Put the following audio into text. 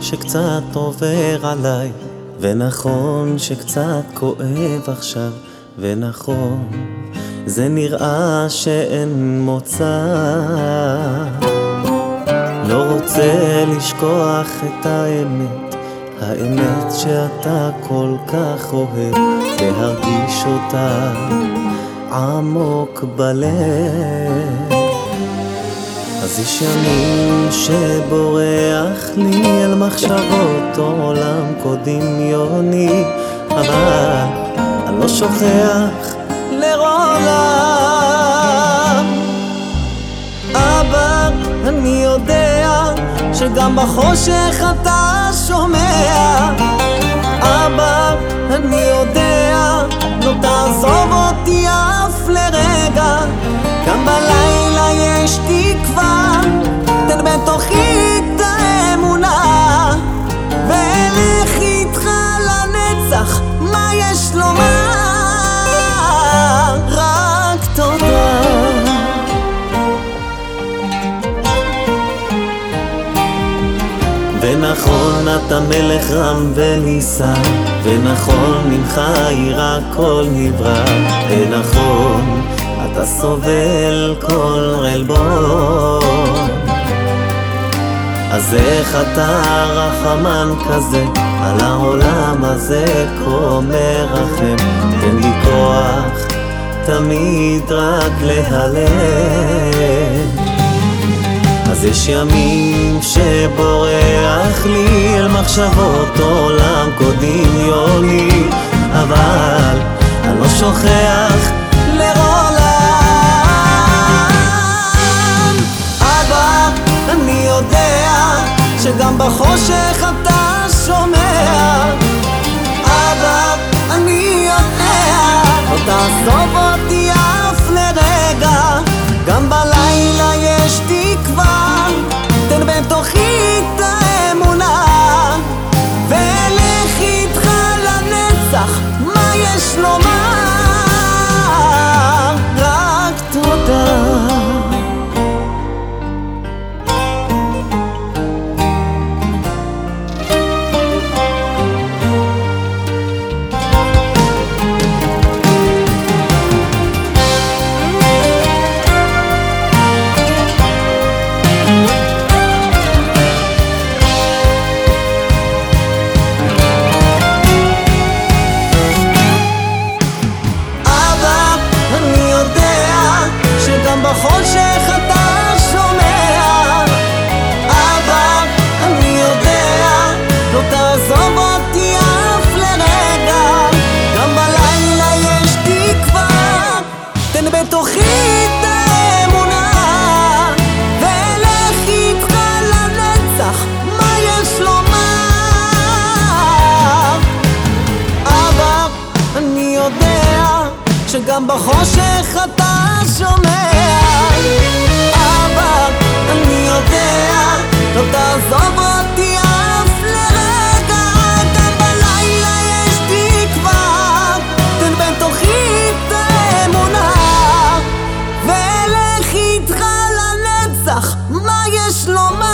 שקצת עובר עליי, ונכון שקצת כואב עכשיו, ונכון, זה נראה שאין מוצא. לא רוצה לשכוח את האמת, האמת שאתה כל כך אוהב, להרגיש אותה עמוק בלב. אז יש ימים שבורח לי אל מחשבות עולם כה דמיוני, אבל אני לא שוכח לעולם. אבא, אני יודע שגם בחושך אתה שומע. אבא, ונכון אתה מלך רם ונישא, ונכון ממך יראה כל נברא, ונכון אתה סובל כל עלבון. אז איך אתה רחמן כזה, על העולם הזה כה מרחם, תן לי כוח תמיד רק להלם. אז יש ימים שבורח לי אל מחשבות עולם כה דמיוני, אבל אני לא שוכח לעולם. אבא, אני יודע שגם בחושך אתה שומע. אבא, אני יודע, לא תעזוב גם בחושך אתה שומע. אבא, אני יודע, לא תעזוב אותי אף לרגע גם בלילה יש תקווה, תן בין תוכי את האמונה ולך איתך לנצח, מה יש לומר?